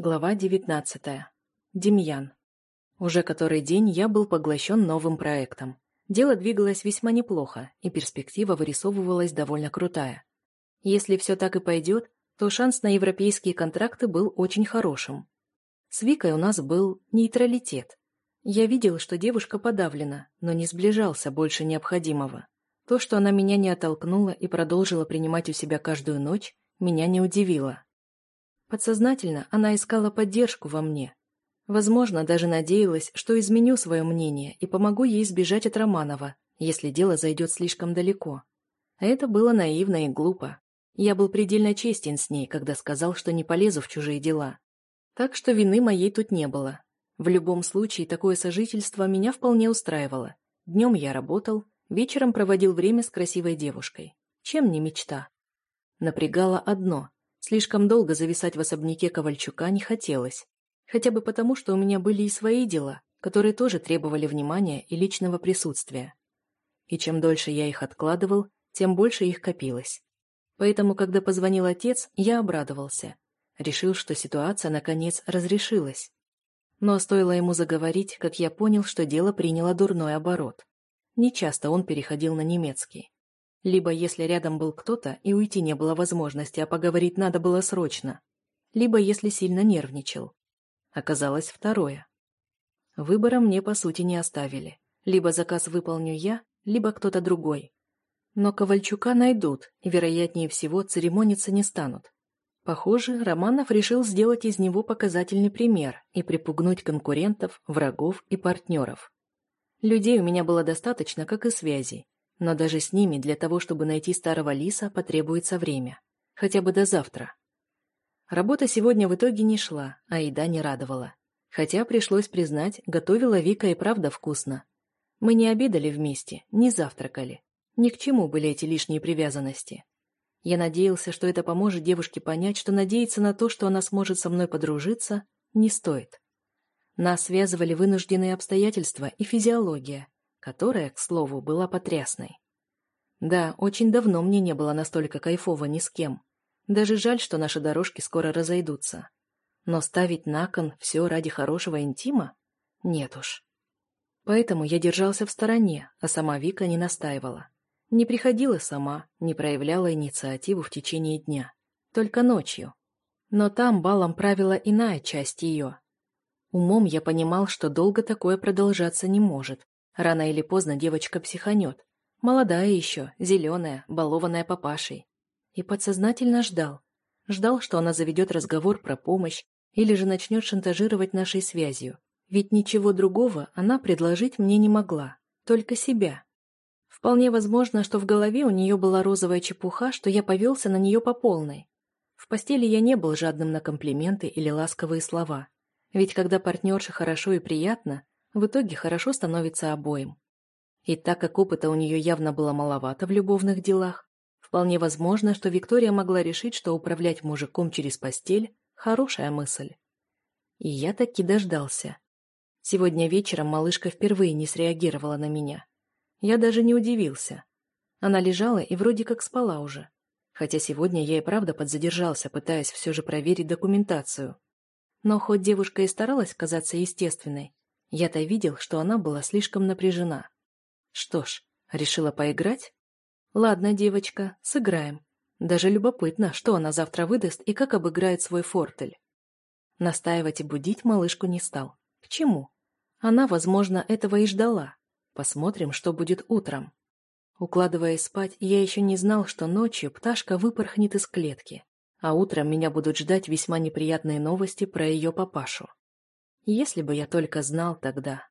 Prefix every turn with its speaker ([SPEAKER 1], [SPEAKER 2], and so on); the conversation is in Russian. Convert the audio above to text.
[SPEAKER 1] Глава 19. Демьян. Уже который день я был поглощен новым проектом. Дело двигалось весьма неплохо, и перспектива вырисовывалась довольно крутая. Если все так и пойдет, то шанс на европейские контракты был очень хорошим. С Викой у нас был нейтралитет. Я видел, что девушка подавлена, но не сближался больше необходимого. То, что она меня не оттолкнула и продолжила принимать у себя каждую ночь, меня не удивило. Подсознательно она искала поддержку во мне. Возможно, даже надеялась, что изменю свое мнение и помогу ей сбежать от Романова, если дело зайдет слишком далеко. Это было наивно и глупо. Я был предельно честен с ней, когда сказал, что не полезу в чужие дела. Так что вины моей тут не было. В любом случае, такое сожительство меня вполне устраивало. Днем я работал, вечером проводил время с красивой девушкой. Чем не мечта? Напрягало одно Слишком долго зависать в особняке Ковальчука не хотелось. Хотя бы потому, что у меня были и свои дела, которые тоже требовали внимания и личного присутствия. И чем дольше я их откладывал, тем больше их копилось. Поэтому, когда позвонил отец, я обрадовался. Решил, что ситуация, наконец, разрешилась. Но стоило ему заговорить, как я понял, что дело приняло дурной оборот. Нечасто он переходил на немецкий. Либо если рядом был кто-то, и уйти не было возможности, а поговорить надо было срочно. Либо если сильно нервничал. Оказалось второе. Выбора мне, по сути, не оставили. Либо заказ выполню я, либо кто-то другой. Но Ковальчука найдут, и, вероятнее всего, церемониться не станут. Похоже, Романов решил сделать из него показательный пример и припугнуть конкурентов, врагов и партнеров. Людей у меня было достаточно, как и связей, но даже с ними для того, чтобы найти старого лиса, потребуется время. Хотя бы до завтра. Работа сегодня в итоге не шла, а еда не радовала. Хотя, пришлось признать, готовила Вика и правда вкусно. Мы не обедали вместе, не завтракали. Ни к чему были эти лишние привязанности. Я надеялся, что это поможет девушке понять, что надеяться на то, что она сможет со мной подружиться, не стоит. Нас связывали вынужденные обстоятельства и физиология, которая, к слову, была потрясной. Да, очень давно мне не было настолько кайфово ни с кем. Даже жаль, что наши дорожки скоро разойдутся. Но ставить на кон все ради хорошего интима? Нет уж. Поэтому я держался в стороне, а сама Вика не настаивала. Не приходила сама, не проявляла инициативу в течение дня. Только ночью. Но там балом правила иная часть ее. Умом я понимал, что долго такое продолжаться не может, Рано или поздно девочка психанет. Молодая еще, зеленая, балованная папашей. И подсознательно ждал. Ждал, что она заведет разговор про помощь или же начнет шантажировать нашей связью. Ведь ничего другого она предложить мне не могла. Только себя. Вполне возможно, что в голове у нее была розовая чепуха, что я повелся на нее по полной. В постели я не был жадным на комплименты или ласковые слова. Ведь когда партнерше хорошо и приятно, в итоге хорошо становится обоим. И так как опыта у нее явно было маловато в любовных делах, вполне возможно, что Виктория могла решить, что управлять мужиком через постель – хорошая мысль. И я таки дождался. Сегодня вечером малышка впервые не среагировала на меня. Я даже не удивился. Она лежала и вроде как спала уже. Хотя сегодня я и правда подзадержался, пытаясь все же проверить документацию. Но хоть девушка и старалась казаться естественной, я-то видел, что она была слишком напряжена. Что ж, решила поиграть? Ладно, девочка, сыграем. Даже любопытно, что она завтра выдаст и как обыграет свой фортель. Настаивать и будить малышку не стал. К чему? Она, возможно, этого и ждала. Посмотрим, что будет утром. Укладываясь спать, я еще не знал, что ночью пташка выпорхнет из клетки, а утром меня будут ждать весьма неприятные новости про ее папашу. Если бы я только знал тогда.